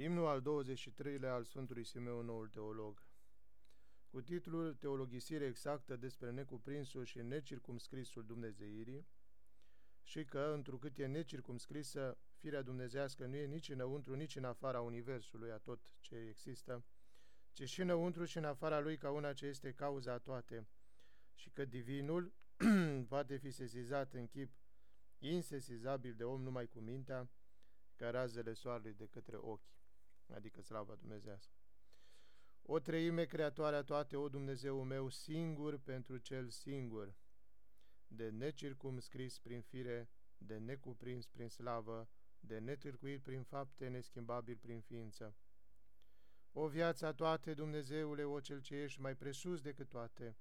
Imnul al 23-lea al Sfântului Simeon, noul teolog. Cu titlul Teologisire exactă despre necuprinsul și necircumscrisul Dumnezeirii și că, întrucât e necircumscrisă, firea dumnezească nu e nici înăuntru, nici în afara Universului, a tot ce există, ci și înăuntru și în afara lui ca una ce este cauza a toate, și că divinul poate fi sesizat în chip insesizabil de om numai cu mintea, ca razele soarelui de către ochi adică slava dumnezească. O treime creatoare a toate, o Dumnezeu meu, singur pentru cel singur, de necircumscris prin fire, de necuprins prin slavă, de netârcuit prin fapte, neschimbabil prin ființă. O viața toate, Dumnezeule, o cel ce ești mai presus decât toate,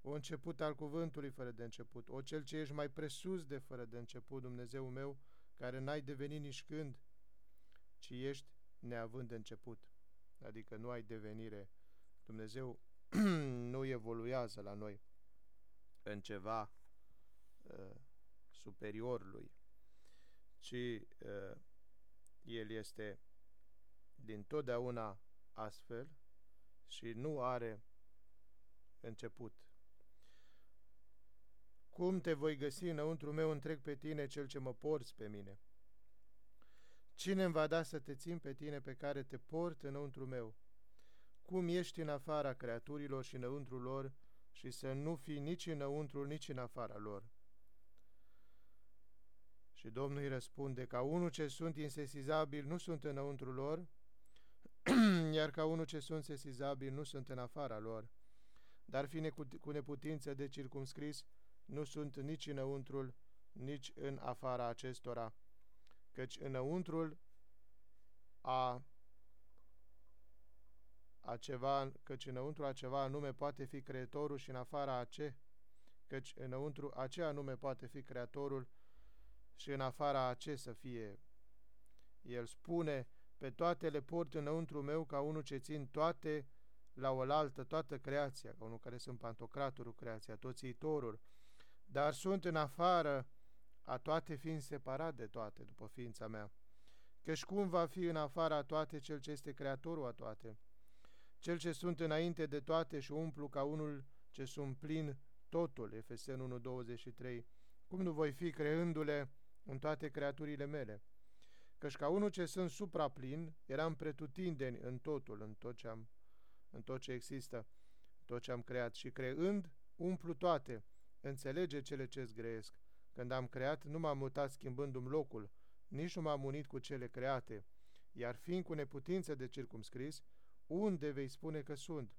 o început al cuvântului fără de început, o cel ce ești mai presus de fără de început, Dumnezeu meu, care n-ai devenit nici când, ci ești neavând început, adică nu ai devenire. Dumnezeu nu evoluează la noi în ceva uh, superior lui, ci uh, El este din totdeauna astfel și nu are început. Cum te voi găsi înăuntru meu întreg pe tine, cel ce mă porți pe mine?' Cine îmi va da să te țin pe tine pe care te port înăuntru meu? Cum ești în afara creaturilor și înăuntru lor și să nu fii nici înăuntru, nici în afara lor? Și Domnul îi răspunde, ca unul ce sunt insesizabil nu sunt înăuntru lor, iar ca unul ce sunt sesizabil nu sunt în afara lor. Dar fiind cu neputință de circumscris, nu sunt nici înăuntrul, nici în afara acestora căci înăuntrul a, a ceva, căci înăuntru a ceva anume poate fi creatorul și în afara a ce, căci înăuntru a ce anume poate fi creatorul și în afara a ce să fie. El spune, pe toate le port înăuntru meu ca unul ce țin toate la oaltă, toată creația, ca unul care sunt pantocratorul creația, toțitorul, dar sunt în afară a toate fiind separat de toate, după ființa mea. Căci cum va fi în afara toate cel ce este creatorul a toate? Cel ce sunt înainte de toate și umplu ca unul ce sunt plin totul, Efesen 1.23, cum nu voi fi creându-le în toate creaturile mele? Căci ca unul ce sunt supraplin, eram pretutindeni în totul, în tot ce, am, în tot ce există, tot ce am creat și creând, umplu toate, înțelege cele ce-ți greiesc când am creat, nu m-am mutat schimbându-mi locul, nici nu m-am unit cu cele create, iar fiind cu neputință de circumscris, unde vei spune că sunt?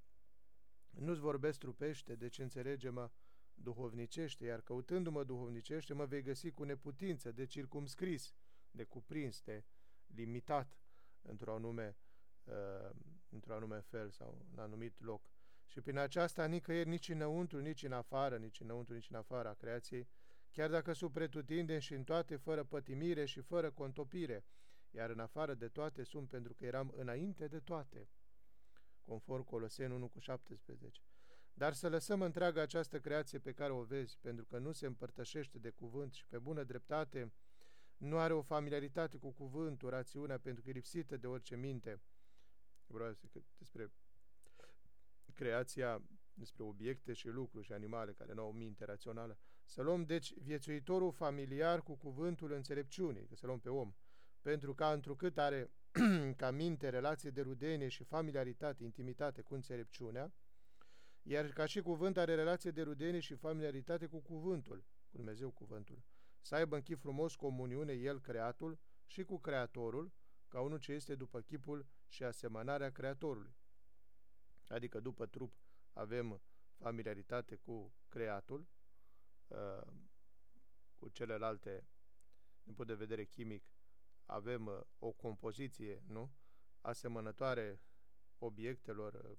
Nu-ți vorbesc trupește, deci înțelege-mă duhovnicește, iar căutându-mă duhovnicește, mă vei găsi cu neputință de circumscris, de cuprins, de limitat într-o anume, uh, într-o anume fel sau în anumit loc. Și prin aceasta nicăieri nici înăuntru, nici în afară, nici înăuntru, nici în afara creației, chiar dacă sunt pretutindeni și în toate fără pătimire și fără contopire, iar în afară de toate sunt pentru că eram înainte de toate, conform Coloseni 1 cu 17. Dar să lăsăm întreaga această creație pe care o vezi, pentru că nu se împărtășește de cuvânt și pe bună dreptate nu are o familiaritate cu cuvântul, rațiunea, pentru că e lipsită de orice minte. Vreau să despre creația despre obiecte și lucruri și animale care nu au minte rațională. Să luăm, deci, viețuitorul familiar cu cuvântul înțelepciunii, că să luăm pe om, pentru că, întrucât are ca minte relație de rudenie și familiaritate, intimitate cu înțelepciunea, iar ca și cuvânt are relație de rudenie și familiaritate cu cuvântul, cu Dumnezeu cuvântul, să aibă în chip frumos comuniune el creatul și cu creatorul, ca unul ce este după chipul și asemănarea creatorului. Adică după trup avem familiaritate cu creatul, uh, cu celelalte, din punct de vedere chimic, avem uh, o compoziție, nu? Asemănătoare obiectelor, uh,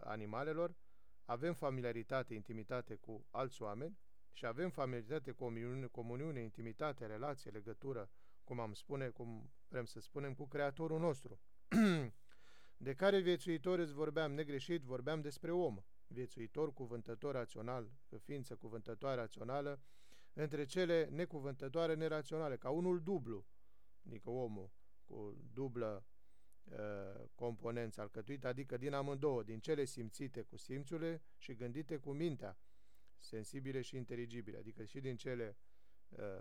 animalelor, avem familiaritate, intimitate cu alți oameni și avem familiaritate, comuniune, comuniune intimitate, relație, legătură, cum am spune, cum vrem să spunem, cu Creatorul nostru. de care viețuitor îți vorbeam negreșit, vorbeam despre om, viețuitor, cuvântător rațional, ființă cuvântătoare rațională, între cele necuvântătoare neraționale, ca unul dublu, adică omul cu dublă uh, componenți alcătuit, adică din amândouă, din cele simțite cu simțurile și gândite cu mintea, sensibile și inteligibile, adică și din cele uh,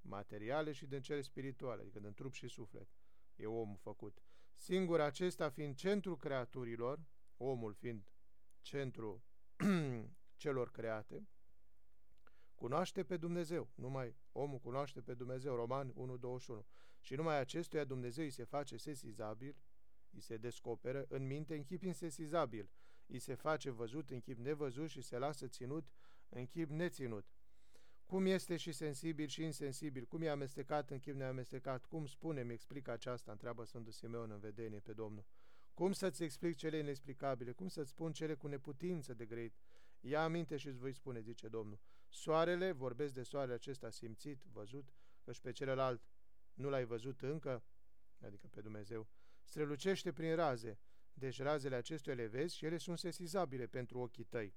materiale și din cele spirituale, adică din trup și suflet. E omul făcut. Singur acesta fiind centrul creaturilor, omul fiind centrul celor create, cunoaște pe Dumnezeu. Numai omul cunoaște pe Dumnezeu. Roman 1.21. Și numai acestuia Dumnezeu îi se face sesizabil, îi se descoperă în minte în chip insesizabil, îi se face văzut în chip nevăzut și se lasă ținut în chip neținut. Cum este și sensibil și insensibil, cum e amestecat în chip neamestecat, cum spune, mi explică aceasta, întreabă Sfântul Simeon în vedenie pe Domnul. Cum să-ți explic cele inexplicabile, cum să-ți spun cele cu neputință de greit? Ia aminte și îți voi spune, zice Domnul. Soarele, vorbesc de soarele acesta simțit, văzut, și pe celălalt nu l-ai văzut încă, adică pe Dumnezeu, strălucește prin raze, deci razele acestuia le vezi și ele sunt sesizabile pentru ochii tăi.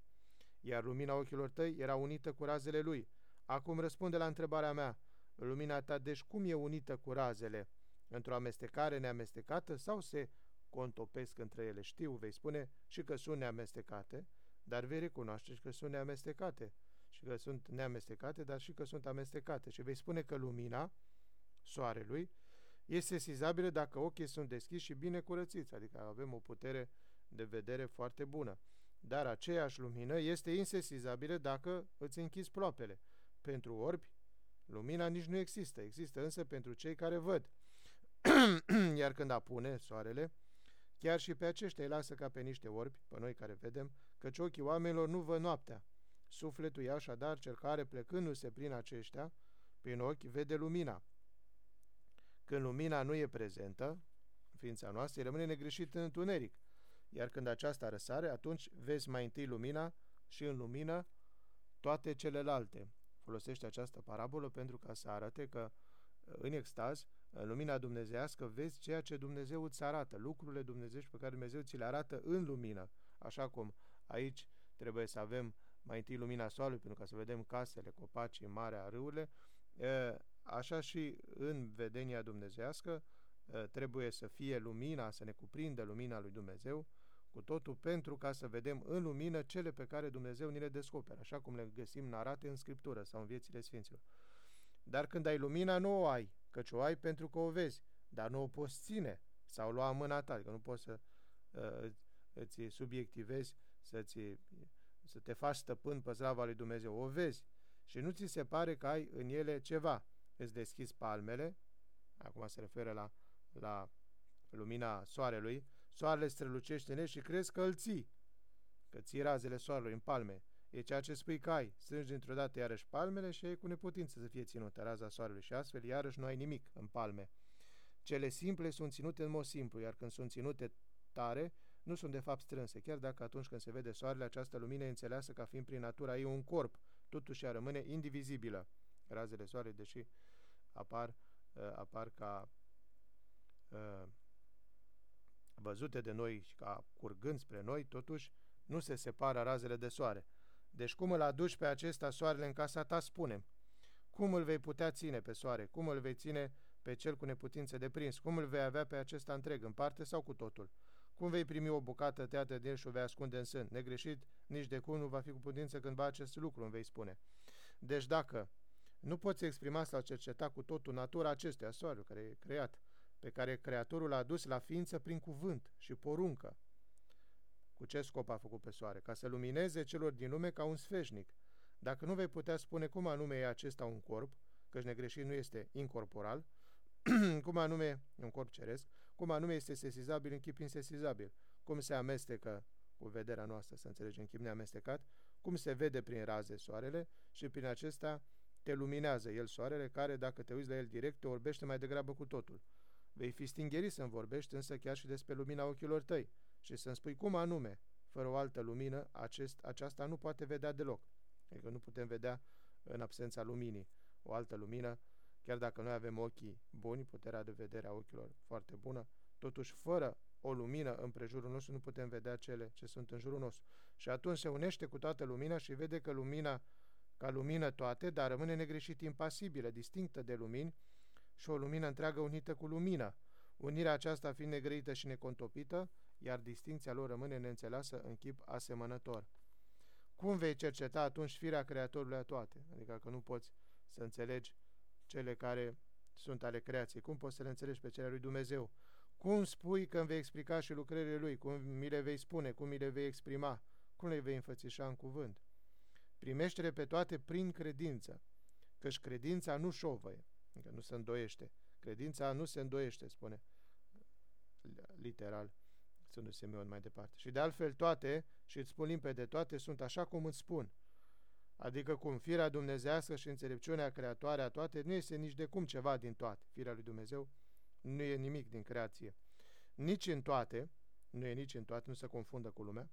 Iar lumina ochilor tăi era unită cu razele lui. Acum răspunde la întrebarea mea. Lumina ta, deci cum e unită cu razele? Într-o amestecare neamestecată sau se contopesc între ele? Știu, vei spune și că sunt neamestecate, dar vei recunoaște și că sunt neamestecate și că sunt neamestecate, dar și că sunt amestecate. Și vei spune că lumina soarelui este sesizabilă dacă ochii sunt deschiși și bine curățiți, adică avem o putere de vedere foarte bună. Dar aceeași lumină este insesizabilă dacă îți închizi ploapele. Pentru orbi, lumina nici nu există, există însă pentru cei care văd. Iar când apune soarele, chiar și pe aceștia îi lasă ca pe niște orbi, pe noi care vedem, căci ochii oamenilor nu văd noaptea. Sufletul e așadar cel care, plecându-se prin aceștia, prin ochi, vede lumina. Când lumina nu e prezentă, în ființa noastră, rămâne negreșit în întuneric. Iar când aceasta răsare, atunci vezi mai întâi lumina și în lumină toate celelalte. Folosește această parabolă pentru ca să arate că în extaz, în lumina dumnezească, vezi ceea ce Dumnezeu îți arată, lucrurile dumnezești pe care Dumnezeu ți le arată în lumină. Așa cum aici trebuie să avem mai întâi lumina soarelui, pentru ca să vedem casele, copacii, marea, râurile, așa și în vedenia dumnezească trebuie să fie lumina, să ne cuprindă lumina lui Dumnezeu, cu totul pentru ca să vedem în lumină cele pe care Dumnezeu ni le descoperă, așa cum le găsim narate în Scriptură sau în viețile Sfinților. Dar când ai lumina, nu o ai, căci o ai pentru că o vezi, dar nu o poți ține sau lua în mâna ta, adică nu poți să uh, îți subiectivezi, să-ți, să te faci stăpân pe zrava lui Dumnezeu. O vezi și nu ți se pare că ai în ele ceva. Îți deschizi palmele, acum se referă la, la lumina soarelui, soarele strălucește în ele și crezi că îl ții, că ții razele soarelui în palme. E ceea ce spui că ai. Strângi dintr-o dată iarăși palmele și e cu neputință să fie ținută raza soarelui și astfel iarăși nu ai nimic în palme. Cele simple sunt ținute în mod simplu, iar când sunt ținute tare, nu sunt de fapt strânse, chiar dacă atunci când se vede soarele, această lumină e înțeleasă ca fiind prin natura ei un corp, totuși ea rămâne indivizibilă. Razele soarelui, deși apar, uh, apar ca uh, văzute de noi și ca curgând spre noi, totuși nu se separă razele de soare. Deci cum îl aduci pe acesta soarele în casa ta, spunem. Cum îl vei putea ține pe soare? Cum îl vei ține pe cel cu neputință de prins? Cum îl vei avea pe acesta întreg, în parte sau cu totul? Cum vei primi o bucată tăiată de el și o vei ascunde în sân? Negreșit, nici de cum nu va fi cu putință cândva acest lucru, îmi vei spune. Deci dacă nu poți exprima sau cerceta cu totul natura acestuia, soarele care e creat, pe care Creatorul l-a dus la ființă prin cuvânt și poruncă. Cu ce scop a făcut pe soare? Ca să lumineze celor din lume ca un sfeșnic. Dacă nu vei putea spune cum anume e acesta un corp, căci negreșit nu este incorporal, cum anume e un corp ceresc, cum anume este sesizabil în chip insesizabil, cum se amestecă cu vederea noastră, să înțelegem, chip neamestecat, cum se vede prin raze soarele și prin acesta te luminează el soarele, care, dacă te uiți la el direct, te orbește mai degrabă cu totul. Vei fi stingherit să-mi vorbești însă chiar și despre lumina ochilor tăi și să-mi spui cum anume, fără o altă lumină, acest, aceasta nu poate vedea deloc. Adică nu putem vedea în absența luminii o altă lumină, chiar dacă noi avem ochii buni, puterea de vedere a ochilor foarte bună, totuși fără o lumină în prejurul nostru nu putem vedea cele ce sunt în jurul nostru. Și atunci se unește cu toată lumina și vede că lumina ca lumină toate, dar rămâne negreșit impasibilă, distinctă de lumini, și o lumină întreagă unită cu lumină. unirea aceasta fiind negrăită și necontopită, iar distinția lor rămâne neînțeleasă în chip asemănător. Cum vei cerceta atunci firea Creatorului a toate? Adică că nu poți să înțelegi cele care sunt ale creației. Cum poți să le înțelegi pe cele lui Dumnezeu? Cum spui că îmi vei explica și lucrările lui? Cum mi le vei spune? Cum mi le vei exprima? Cum le vei înfățișa în cuvânt? Primește-le pe toate prin credință, căci credința nu șovăie, încă nu se îndoiește. Credința nu se îndoiește, spune literal Sfântul Simeon mai departe. Și de altfel toate, și îți spun limpede, toate sunt așa cum îți spun. Adică cum firea dumnezească și înțelepciunea creatoare a toate nu este nici de cum ceva din toate. Firea lui Dumnezeu nu e nimic din creație. Nici în toate, nu e nici în toate, nu se confundă cu lumea,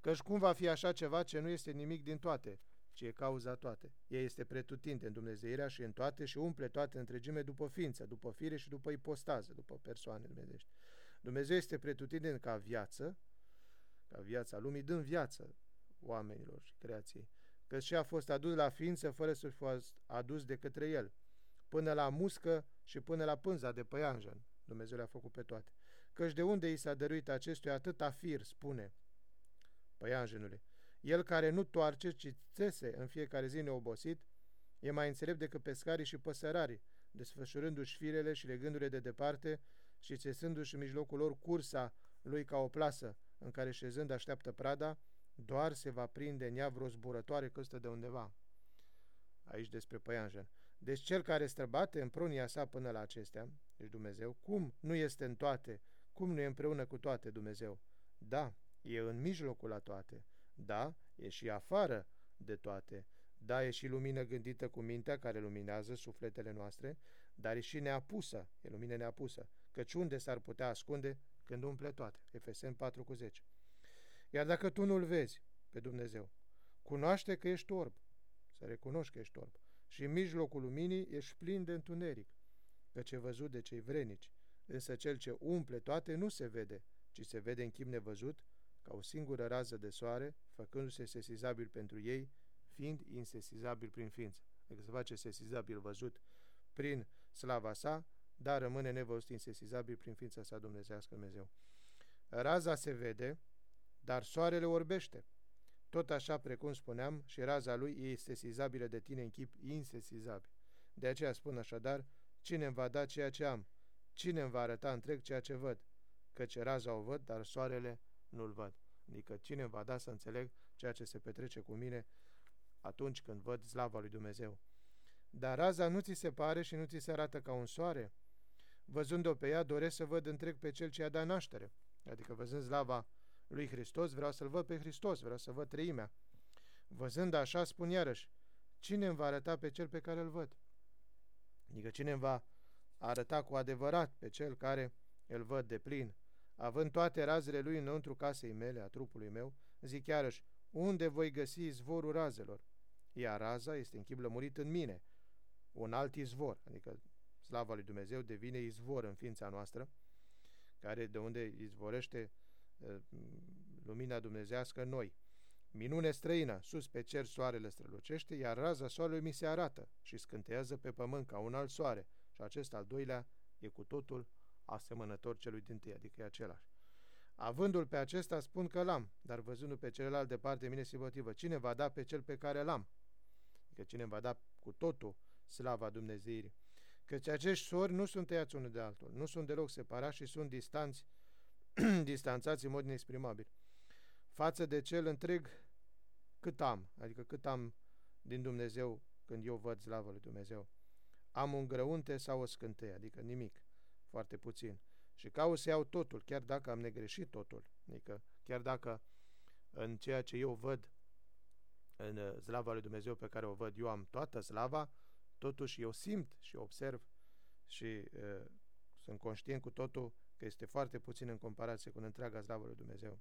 căci cum va fi așa ceva ce nu este nimic din toate, ci e cauza toate. Ea este pretutinte în Dumnezeirea și în toate și umple toate întregime după ființă, după fire și după ipostază, după persoane dumnezeiești. Dumnezeu este pretutindeni ca viață, ca viața lumii, dând viață oamenilor și creației, că și a fost adus la ființă fără să fi adus de către el, până la muscă și până la pânza de păianjen. Dumnezeu le-a făcut pe toate. Căci de unde i s-a dăruit acestuia atâta fir, spune păianjenului. El care nu toarce, ci țese în fiecare zi neobosit, e mai înțelept decât pescarii și păsărarii, desfășurându-și firele și legându-le de departe și țesându-și în mijlocul lor cursa lui ca o plasă, în care șezând așteaptă prada, doar se va prinde în ea vreo zburătoare căstă de undeva. Aici despre păianjen. Deci cel care străbate în pronia sa până la acestea, deci Dumnezeu, cum nu este în toate, cum nu e împreună cu toate Dumnezeu? Da, e în mijlocul la toate. Da, e și afară de toate. Da, e și lumină gândită cu mintea care luminează sufletele noastre, dar e și neapusă, e lumină neapusă, căci unde s-ar putea ascunde când umple toate? Efesen 4 cu 10. Iar dacă tu nu-L vezi pe Dumnezeu, cunoaște că ești orb, să recunoști că ești orb, și în mijlocul luminii ești plin de întuneric, că ce văzut de cei vrenici, însă cel ce umple toate nu se vede, ci se vede în chip nevăzut, ca o singură rază de soare, făcându-se sesizabil pentru ei, fiind insesizabil prin ființă. Adică se face sesizabil văzut prin slava sa, dar rămâne nevăzut insesizabil prin ființa sa dumnezească Dumnezeu. Raza se vede, dar soarele orbește. Tot așa, precum spuneam, și raza lui este sesizabilă de tine în chip insesizabil. De aceea spun așadar, cine îmi va da ceea ce am? Cine îmi va arăta întreg ceea ce văd? Căci raza o văd, dar soarele nu-l văd. Adică cine îmi va da să înțeleg ceea ce se petrece cu mine atunci când văd slava lui Dumnezeu? Dar raza nu ți se pare și nu ți se arată ca un soare? Văzând-o pe ea, doresc să văd întreg pe cel ce a dat naștere. Adică văzând slava lui Hristos, vreau să-L văd pe Hristos, vreau să văd treimea. Văzând așa, spun iarăși, cine îmi va arăta pe cel pe care îl văd? Adică cine îmi va arăta cu adevărat pe cel care îl văd de plin, având toate razele lui înăuntru casei mele, a trupului meu, zic iarăși, unde voi găsi izvorul razelor? Iar raza este în chip lămurit în mine, un alt izvor, adică slava lui Dumnezeu devine izvor în ființa noastră, care de unde izvorește uh, lumina dumnezească în noi. Minune străină, sus pe cer soarele strălucește, iar raza soarelui mi se arată și scânteiază pe pământ ca un alt soare, și acest al doilea e cu totul asemănător celui din tâi, adică e același. Avându-l pe acesta spun că l-am, dar văzându-l pe celălalt departe de mine se motivă. Cine va da pe cel pe care l-am? Adică cine va da cu totul slava Dumnezeirii? Căci acești sori nu sunt tăiați unul de altul, nu sunt deloc separați și sunt distanți, distanțați în mod inexprimabil. Față de cel întreg cât am, adică cât am din Dumnezeu când eu văd slava lui Dumnezeu. Am un grăunte sau o scânteie, adică nimic, foarte puțin. Și caut să iau totul, chiar dacă am negreșit totul. Adică chiar dacă în ceea ce eu văd în uh, slava lui Dumnezeu pe care o văd, eu am toată slava, totuși eu simt și observ și uh, sunt conștient cu totul că este foarte puțin în comparație cu întreaga slavă lui Dumnezeu.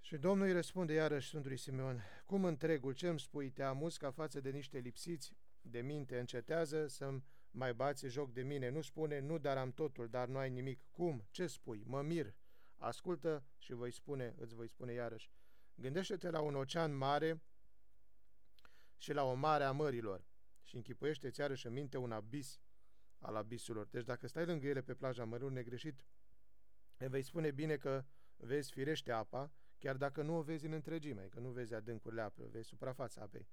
Și Domnul îi răspunde iarăși Sfântului Simeon, cum întregul ce îmi spui te amuzi ca față de niște lipsiți de minte încetează să-mi mai bați joc de mine, nu spune, nu dar am totul, dar nu ai nimic. Cum? Ce spui? Mă mir. Ascultă și voi spune, îți voi spune iarăși. Gândește-te la un ocean mare și la o mare a mărilor și închipuiește-ți iarăși în minte un abis al abisurilor. Deci dacă stai lângă ele pe plaja mărului negreșit, îi vei spune bine că vezi firește apa, chiar dacă nu o vezi în întregime, că nu vezi adâncurile apei, vezi suprafața apei.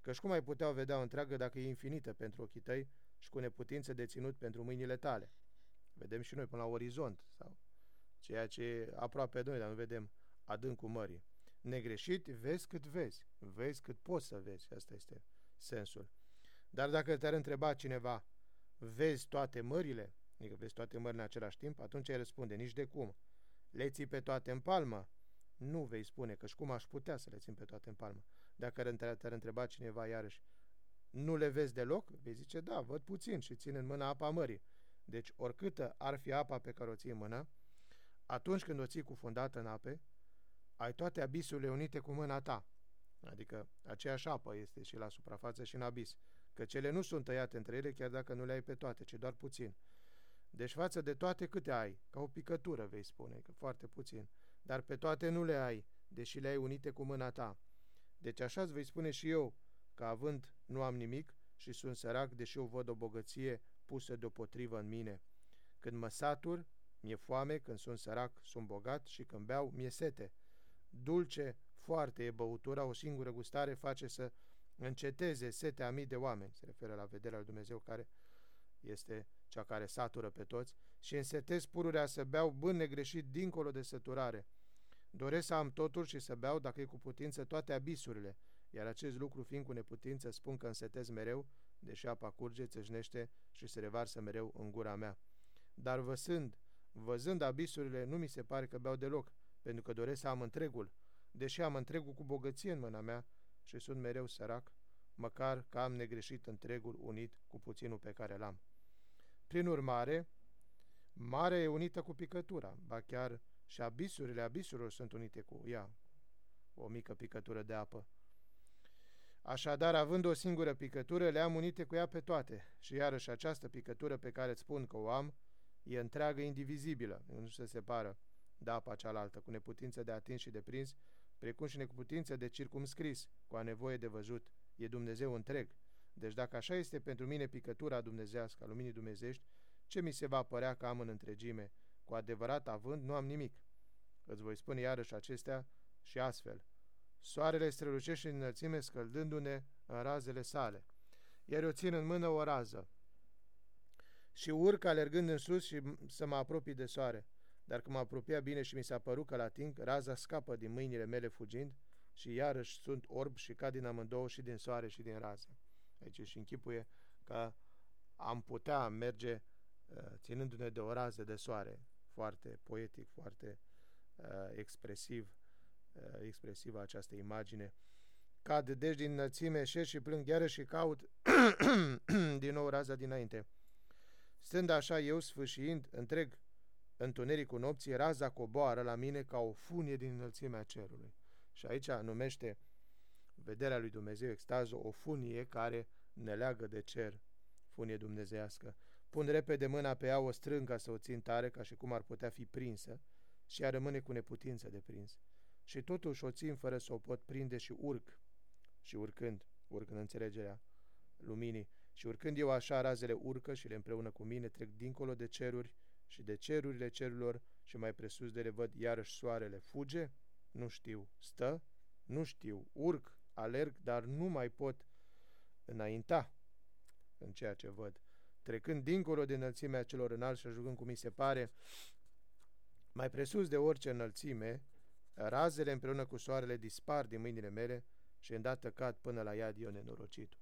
Căci cum ai putea o vedea o întreagă dacă e infinită pentru ochii tăi și cu neputință de ținut pentru mâinile tale? Vedem și noi până la orizont, sau ceea ce e aproape de noi, dar nu vedem adâncul mării. Negreșit, vezi cât vezi, vezi cât poți să vezi, asta este sensul. Dar dacă te-ar întreba cineva, vezi toate mările, adică vezi toate mările în același timp, atunci ai răspunde, nici de cum. Le ții pe toate în palmă? Nu vei spune, că și cum aș putea să le țin pe toate în palmă. Dacă te-ar întreba cineva iarăși, nu le vezi deloc? Vei zice, da, văd puțin și țin în mână apa mării. Deci, oricâtă ar fi apa pe care o ții în mână, atunci când o ții cufundată în ape, ai toate abisurile unite cu mâna ta. Adică aceeași apă este și la suprafață și în abis. Că cele nu sunt tăiate între ele chiar dacă nu le ai pe toate, ci doar puțin. Deci față de toate câte ai? Ca o picătură, vei spune, că foarte puțin. Dar pe toate nu le ai, deși le ai unite cu mâna ta. Deci așa îți vei spune și eu, că având nu am nimic și sunt sărac, deși eu văd o bogăție pusă deopotrivă în mine. Când mă satur, mi-e foame, când sunt sărac, sunt bogat și când beau, mi-e sete. Dulce, foarte e băutura, o singură gustare face să înceteze setea a mii de oameni, se referă la vederea lui Dumnezeu care este cea care satură pe toți, și însetez pururea să beau bân negreșit dincolo de săturare. Doresc să am totul și să beau, dacă e cu putință, toate abisurile, iar acest lucru, fiind cu neputință, spun că însetez mereu, deși apa curge, țâșnește și se revarsă mereu în gura mea. Dar văzând, văzând abisurile, nu mi se pare că beau deloc, pentru că doresc să am întregul, deși am întregul cu bogăție în mâna mea și sunt mereu sărac, măcar că am negreșit întregul unit cu puținul pe care l-am. Prin urmare, mare e unită cu picătura, ba chiar și abisurile abisurilor sunt unite cu ea, o mică picătură de apă. Așadar, având o singură picătură, le-am unite cu ea pe toate și iarăși această picătură pe care îți spun că o am, e întreagă indivizibilă, nu se separă de apa cealaltă, cu neputință de atins și de prins, precum și neputință de circumscris, cu a nevoie de văzut, e Dumnezeu întreg. Deci dacă așa este pentru mine picătura dumnezească a luminii dumnezești, ce mi se va părea că am în întregime? Cu adevărat având, nu am nimic. Îți voi spune iarăși acestea și astfel. Soarele strălucește în înălțime scăldându-ne în razele sale. Iar eu țin în mână o rază și urc alergând în sus și să mă apropii de soare. Dar când mă apropia bine și mi s-a părut că la ating, raza scapă din mâinile mele fugind și iarăși sunt orb și cad din amândouă și din soare și din rază. Aici și închipuie că am putea merge uh, ținându-ne de o rază de soare, foarte poetic, foarte uh, expresiv, uh, expresivă această imagine. Cad deci din înălțime, șer și plâng iară și caut din nou raza dinainte. Stând așa eu sfâșiind întreg întunericul nopții, raza coboară la mine ca o funie din înălțimea cerului. Și aici numește vederea lui Dumnezeu, extazul, o funie care ne leagă de cer, funie dumnezească. Pun repede mâna pe ea, o strâng ca să o țin tare, ca și cum ar putea fi prinsă, și ea rămâne cu neputință de prins. Și totuși o țin fără să o pot prinde și urc. Și urcând, urc în înțelegerea luminii, și urcând eu așa, razele urcă și le împreună cu mine trec dincolo de ceruri și de cerurile cerurilor și mai presus de le văd iarăși soarele. Fuge? Nu știu. Stă? Nu știu. Urc, alerg, dar nu mai pot înainta în ceea ce văd. Trecând dincolo de înălțimea celor înalți și ajungând cum mi se pare, mai presus de orice înălțime, razele împreună cu soarele dispar din mâinile mele și îndată cad până la iad eu nenorocitul.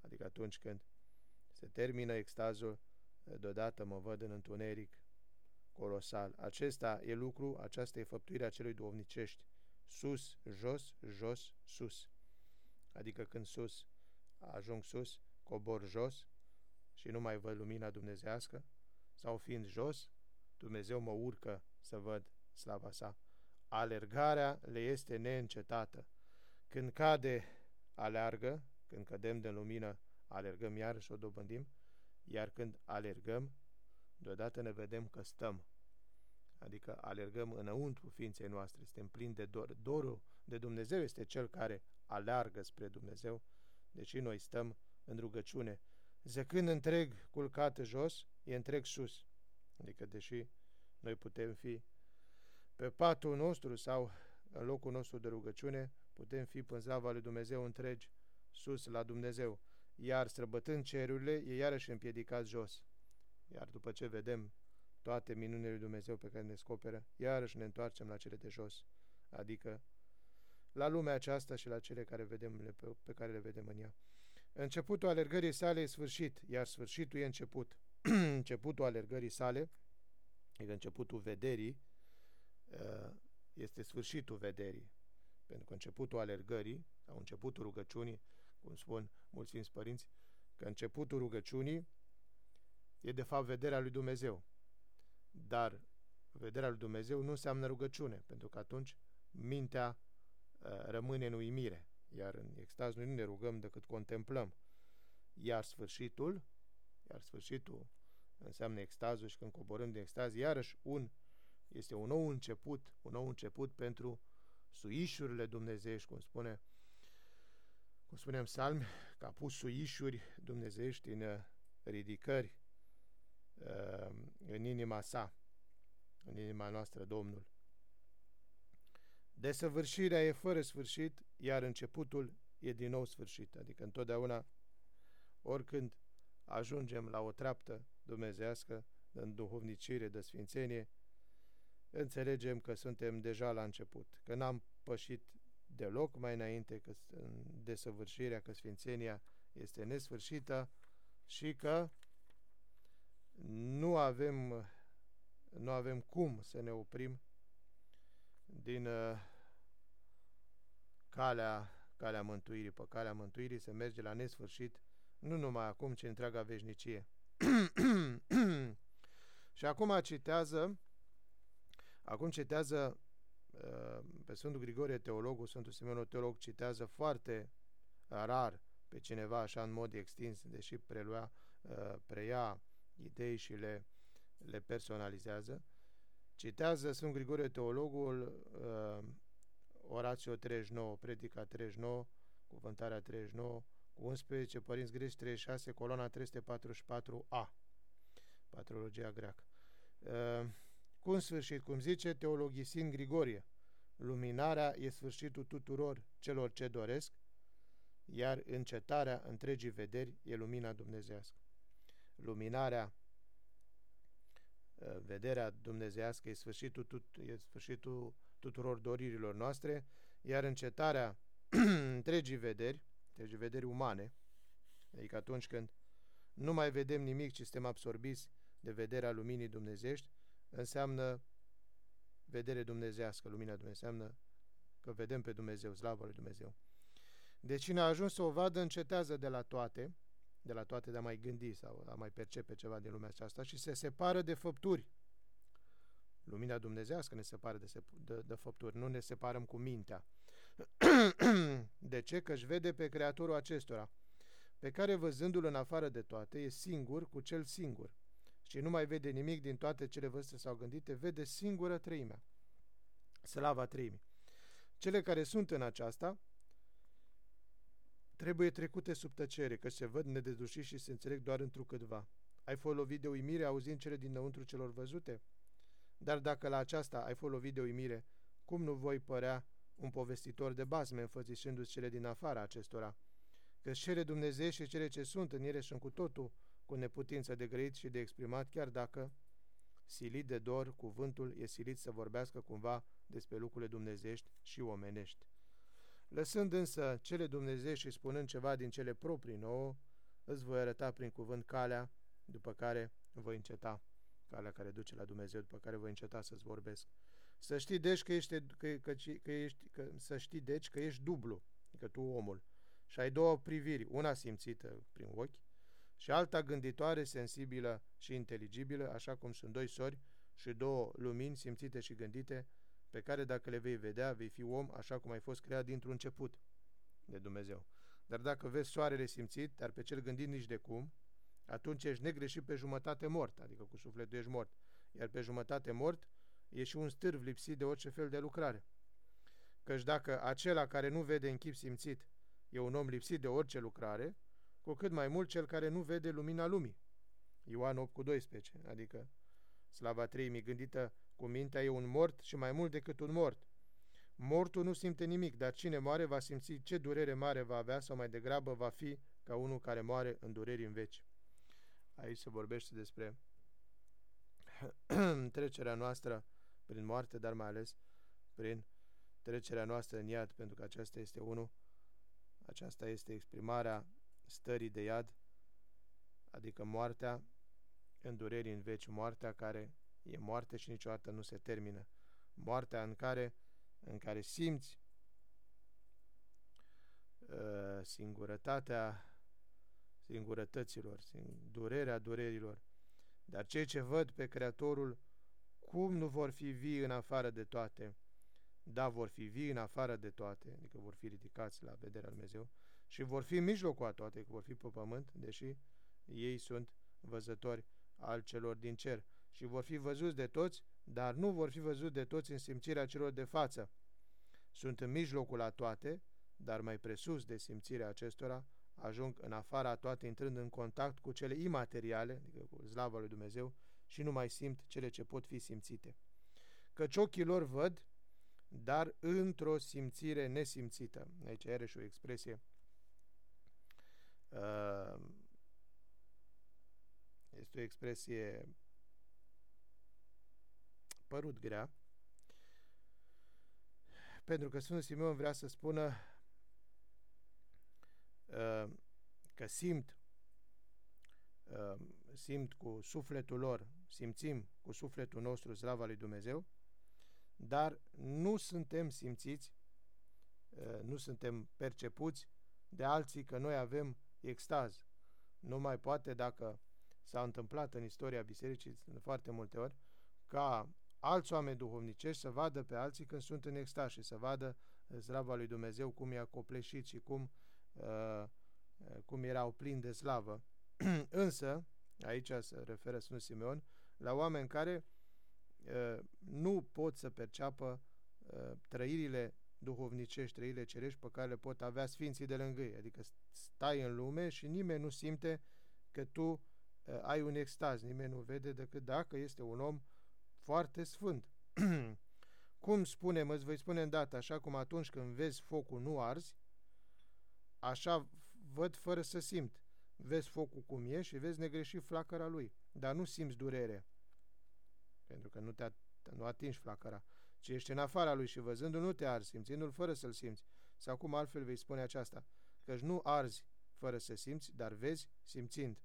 Adică atunci când se termină extazul, deodată mă văd în întuneric colosal. Acesta e lucru, aceasta e făptuirea celui duovnicești. Sus, jos, jos, sus. Adică când sus, ajung sus, cobor jos și nu mai văd lumina dumnezească, sau fiind jos, Dumnezeu mă urcă să văd slava sa. Alergarea le este neîncetată. Când cade, aleargă, când cădem de lumină, alergăm iar și o dobândim, iar când alergăm, deodată ne vedem că stăm. Adică alergăm înăuntru ființei noastre, suntem plini de dor. Dorul de Dumnezeu este cel care aleargă spre Dumnezeu, deși noi stăm în rugăciune. Zăcând întreg culcat jos, e întreg sus. Adică, deși noi putem fi pe patul nostru sau în locul nostru de rugăciune, putem fi pânzava lui Dumnezeu întregi sus la Dumnezeu, iar străbătând cerurile, e iarăși împiedicat jos. Iar după ce vedem toate minunile lui Dumnezeu pe care ne descoperă, iarăși ne întoarcem la cele de jos, adică la lumea aceasta și la cele care vedem, pe care le vedem în ea. Începutul alergării sale e sfârșit, iar sfârșitul e început. începutul alergării sale, adică începutul vederii, uh, este sfârșitul vederii. Pentru că începutul alergării, sau începutul rugăciunii, cum spun mulți Sfinți Părinți, că începutul rugăciunii e de fapt vederea lui Dumnezeu. Dar vederea lui Dumnezeu nu înseamnă rugăciune, pentru că atunci mintea uh, rămâne în uimire, iar în extaz noi nu ne rugăm decât contemplăm. Iar sfârșitul, iar sfârșitul înseamnă extazul și când coborâm din extaz, iarăși un, este un nou început, un nou început pentru suișurile dumnezeiești, cum spune cum spunem psalmi, că a pus suișuri dumnezeiești în uh, ridicări uh, în inima sa, în inima noastră, Domnul. Desăvârșirea e fără sfârșit, iar începutul e din nou sfârșit. Adică întotdeauna, oricând ajungem la o treaptă dumnezească, în duhovnicire, de sfințenie, înțelegem că suntem deja la început, că n-am pășit deloc mai înainte, că desăvârșirea, că sfințenia este nesfârșită și că nu avem, nu avem cum să ne oprim din uh, calea, calea mântuirii, pe calea mântuirii se merge la nesfârșit, nu numai acum, ci întreaga veșnicie. și acum citează, acum citează uh, pe Sfântul Grigorie Teologul, Sfântul Simeon Teolog citează foarte rar pe cineva așa în mod extins, deși prelua, uh, preia idei și le, le personalizează. Citează Sfânt Grigorie Teologul uh, Orațio 39, Predica 39, Cuvântarea 39, cu 11 părinți greci 36, coloana 344a, patrologia greacă. Uh, cu un sfârșit, cum zice teologisind Grigorie, luminarea e sfârșitul tuturor celor ce doresc, iar încetarea întregii vederi e lumina dumnezească. Luminarea, uh, vederea dumnezească e sfârșitul, tut, e sfârșitul tuturor doririlor noastre, iar încetarea întregii vederi, întregii vederi umane, adică atunci când nu mai vedem nimic, ci suntem absorbiți de vederea luminii dumnezești, înseamnă vedere dumnezească, lumina Dumnezeu, înseamnă că vedem pe Dumnezeu, slavă lui Dumnezeu. Deci cine a ajuns să o vadă, încetează de la toate, de la toate de a mai gândi sau a mai percepe ceva din lumea aceasta și se separă de făpturi. Lumina dumnezească ne separă de, de, de făpturi, nu ne separăm cu mintea. de ce? Că își vede pe Creatorul acestora, pe care văzându-l în afară de toate, e singur cu cel singur și nu mai vede nimic din toate cele văzute sau gândite, vede singură treimea. Slava treimii. Cele care sunt în aceasta trebuie trecute sub tăcere, că se văd nededușiți și se înțeleg doar întrucâtva. Ai fost lovit de uimire auzind cele dinăuntru celor văzute? Dar dacă la aceasta ai fost lovit de uimire, cum nu voi părea un povestitor de bazme înfățișându-ți cele din afara acestora? Că cele Dumnezeu și cele ce sunt în ele sunt cu totul cu neputință de grăit și de exprimat, chiar dacă, silit de dor, cuvântul e silit să vorbească cumva despre lucrurile dumnezești și omenești. Lăsând însă cele dumnezești și spunând ceva din cele proprii nouă, îți voi arăta prin cuvânt calea, după care voi înceta, calea care duce la Dumnezeu, după care voi înceta să-ți vorbesc. Să știi deci că ești, că, că, că ești că, să știi deci că ești dublu, că tu omul, și ai două priviri, una simțită prin ochi și alta gânditoare, sensibilă și inteligibilă, așa cum sunt doi sori și două lumini simțite și gândite, pe care dacă le vei vedea, vei fi om așa cum ai fost creat dintr-un început de Dumnezeu. Dar dacă vezi soarele simțit, dar pe cel gândit nici de cum, atunci ești negreșit pe jumătate mort, adică cu sufletul ești mort, iar pe jumătate mort e și un stârv lipsit de orice fel de lucrare. Căci dacă acela care nu vede în chip simțit e un om lipsit de orice lucrare, cu cât mai mult cel care nu vede lumina lumii. Ioan 8 cu 12, adică slava treimii gândită cu mintea e un mort și mai mult decât un mort. Mortul nu simte nimic, dar cine moare va simți ce durere mare va avea sau mai degrabă va fi ca unul care moare în dureri în veci. Aici se vorbește despre trecerea noastră prin moarte, dar mai ales prin trecerea noastră în iad, pentru că aceasta este unul, aceasta este exprimarea stării de iad, adică moartea în dureri în veci, moartea care e moarte și niciodată nu se termină. Moartea în care, în care simți uh, singurătatea singurătăților, durerea durerilor. Dar cei ce văd pe Creatorul, cum nu vor fi vii în afară de toate? Da, vor fi vii în afară de toate, adică vor fi ridicați la vederea Lui Dumnezeu și vor fi în mijlocul a toate, că vor fi pe pământ, deși ei sunt văzători al celor din cer și vor fi văzuți de toți, dar nu vor fi văzuți de toți în simțirea celor de față. Sunt în mijlocul a toate, dar mai presus de simțirea acestora, ajung în afara toate, intrând în contact cu cele imateriale, adică cu slava lui Dumnezeu, și nu mai simt cele ce pot fi simțite. Căci ochii lor văd, dar într-o simțire nesimțită. Aici are și o expresie uh, este o expresie părut grea, pentru că Sfântul Simeon vrea să spună uh, că simt uh, simt cu sufletul lor, simțim cu sufletul nostru slava lui Dumnezeu, dar nu suntem simțiți, uh, nu suntem percepuți de alții că noi avem extaz. Nu mai poate dacă s-a întâmplat în istoria bisericii de foarte multe ori, ca alți oameni duhovnicești să vadă pe alții când sunt în extaz și să vadă slava lui Dumnezeu cum i-a copleșit și cum, uh, cum erau plini de slavă. Însă, aici se referă Sfântul Simeon, la oameni care uh, nu pot să perceapă uh, trăirile duhovnicești, trăirile cerești pe care le pot avea sfinții de lângă ei. Adică stai în lume și nimeni nu simte că tu uh, ai un extaz, nimeni nu vede decât dacă este un om foarte sfânt. cum spunem, îți voi spune îndată, așa cum atunci când vezi focul nu arzi, așa văd fără să simt. Vezi focul cum e și vezi negreșit flacăra lui, dar nu simți durere, pentru că nu, te nu atingi flacăra, ci ești în afara lui și văzându-l nu te arzi, simțindu-l fără să-l simți. Sau cum altfel vei spune aceasta, căci nu arzi fără să simți, dar vezi simțind.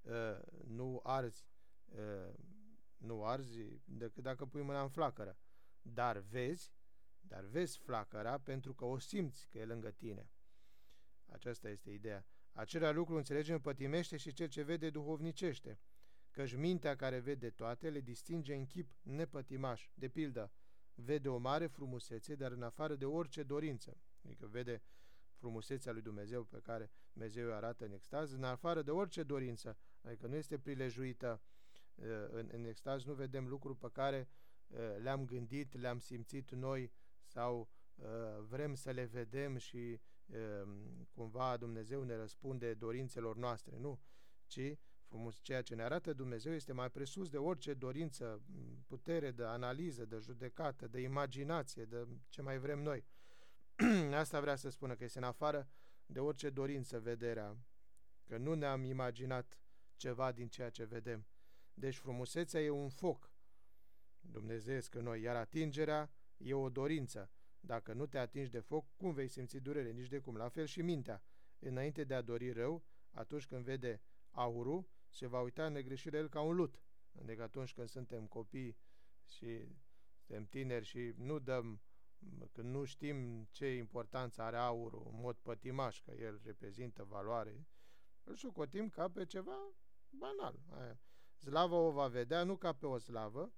Uh, nu arzi, uh, nu arzi decât dacă pui mâna în flacără. Dar vezi, dar vezi flacăra pentru că o simți că e lângă tine. Aceasta este ideea. Acelea lucru înțelegem pătimește și cel ce vede duhovnicește, căci mintea care vede toate le distinge în chip nepătimaș. De pildă, vede o mare frumusețe, dar în afară de orice dorință. Adică vede frumusețea lui Dumnezeu pe care Dumnezeu o arată în extaz, în afară de orice dorință, adică nu este prilejuită uh, în, în extaz, nu vedem lucruri pe care uh, le-am gândit, le-am simțit noi sau uh, vrem să le vedem și cumva Dumnezeu ne răspunde dorințelor noastre, nu, ci frumos, ceea ce ne arată Dumnezeu este mai presus de orice dorință, putere de analiză, de judecată, de imaginație, de ce mai vrem noi. Asta vrea să spună că este în afară de orice dorință vederea, că nu ne-am imaginat ceva din ceea ce vedem. Deci frumusețea e un foc dumnezeiesc în noi, iar atingerea e o dorință. Dacă nu te atingi de foc, cum vei simți durere? Nici de cum. La fel și mintea. Înainte de a dori rău, atunci când vede aurul, se va uita în negreșire el ca un lut. Adică atunci când suntem copii și suntem tineri și nu dăm, când nu știm ce importanță are aurul în mod pătimaș, că el reprezintă valoare, îl socotim ca pe ceva banal. Aia. Slava o va vedea nu ca pe o slavă,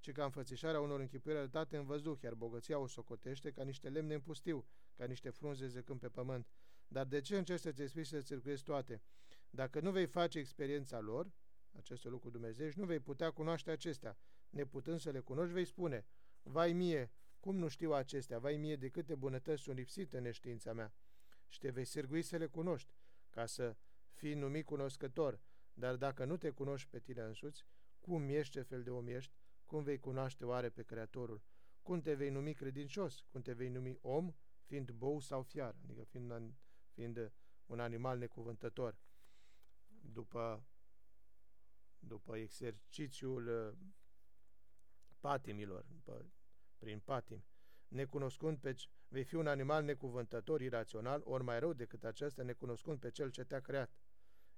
ci ca înfățișarea unor închipuiri arătate în văzduh, iar bogăția o socotește ca niște lemne în pustiu, ca niște frunze zecând pe pământ. Dar de ce încerci să-ți explici să țircuiezi toate? Dacă nu vei face experiența lor, aceste lucruri Dumnezeu, nu vei putea cunoaște acestea. Neputând să le cunoști, vei spune, vai mie, cum nu știu acestea, vai mie de câte bunătăți sunt lipsite în neștiința mea. Și te vei sârgui să le cunoști, ca să fii numit cunoscător, dar dacă nu te cunoști pe tine însuți, cum ești, ce fel de om ești, cum vei cunoaște oare pe Creatorul, cum te vei numi credincios, cum te vei numi om, fiind bou sau fiar, adică fiind, fiind un animal necuvântător. După, după exercițiul uh, patimilor, după, prin patim, necunoscând pe, vei fi un animal necuvântător, irațional, ori mai rău decât acesta, necunoscând pe cel ce te-a creat.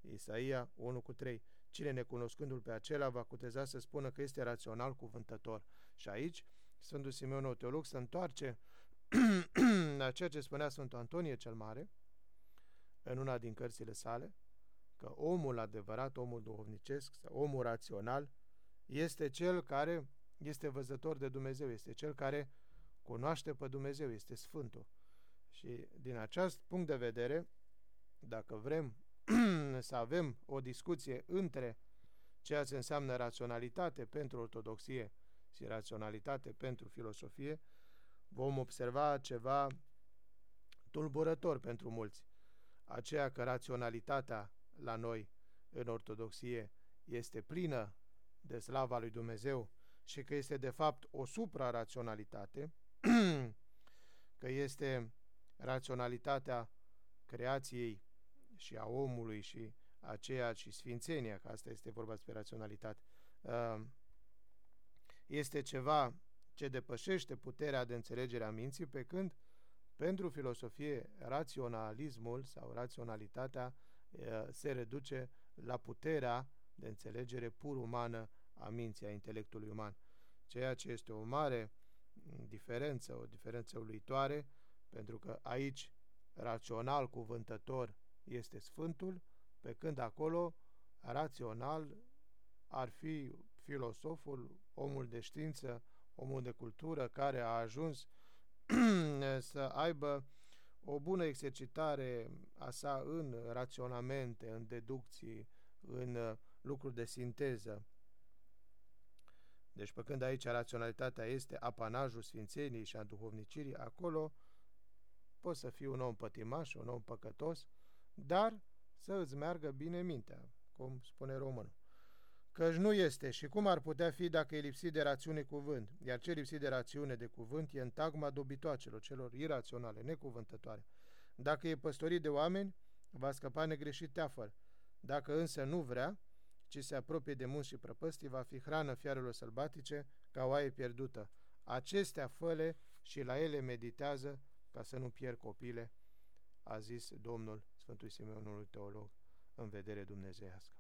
Isaia 1 cu 3. Cine necunoscându-l pe acela va cuteza să spună că este rațional cuvântător. Și aici Sfântul Simeon Teolog se întoarce la ceea ce spunea Sfântul Antonie cel Mare în una din cărțile sale, că omul adevărat, omul duhovnicesc, omul rațional, este cel care este văzător de Dumnezeu, este cel care cunoaște pe Dumnezeu, este Sfântul. Și din acest punct de vedere, dacă vrem să avem o discuție între ceea ce înseamnă raționalitate pentru ortodoxie și raționalitate pentru filosofie, vom observa ceva tulburător pentru mulți. Aceea că raționalitatea la noi în ortodoxie este plină de slava lui Dumnezeu și că este de fapt o supraraționalitate, că este raționalitatea creației și a omului și aceea și sfințenia, că asta este vorba despre raționalitate, uh, este ceva ce depășește puterea de înțelegere a minții, pe când pentru filosofie raționalismul sau raționalitatea uh, se reduce la puterea de înțelegere pur umană a minții, a intelectului uman, ceea ce este o mare diferență, o diferență uluitoare, pentru că aici rațional cuvântător este Sfântul, pe când acolo rațional ar fi filosoful, omul de știință, omul de cultură care a ajuns să aibă o bună exercitare a sa în raționamente, în deducții, în lucruri de sinteză. Deci, pe când aici raționalitatea este apanajul sfințeniei și a duhovnicirii, acolo poți să fii un om pătimaș, un om păcătos, dar să îți meargă bine mintea, cum spune românul. Căci nu este și cum ar putea fi dacă e lipsit de rațiune cuvânt, iar ce lipsit de rațiune de cuvânt e în tagma dobitoacelor, celor iraționale, necuvântătoare. Dacă e păstorit de oameni, va scăpa negreșit teafăr. Dacă însă nu vrea, ci se apropie de munți și prăpăstii, va fi hrană fiarelor sălbatice ca oaie pierdută. Acestea făle și la ele meditează ca să nu pierd copile, a zis Domnul Sfântului Simeonului Teolog în vedere dumnezeiască.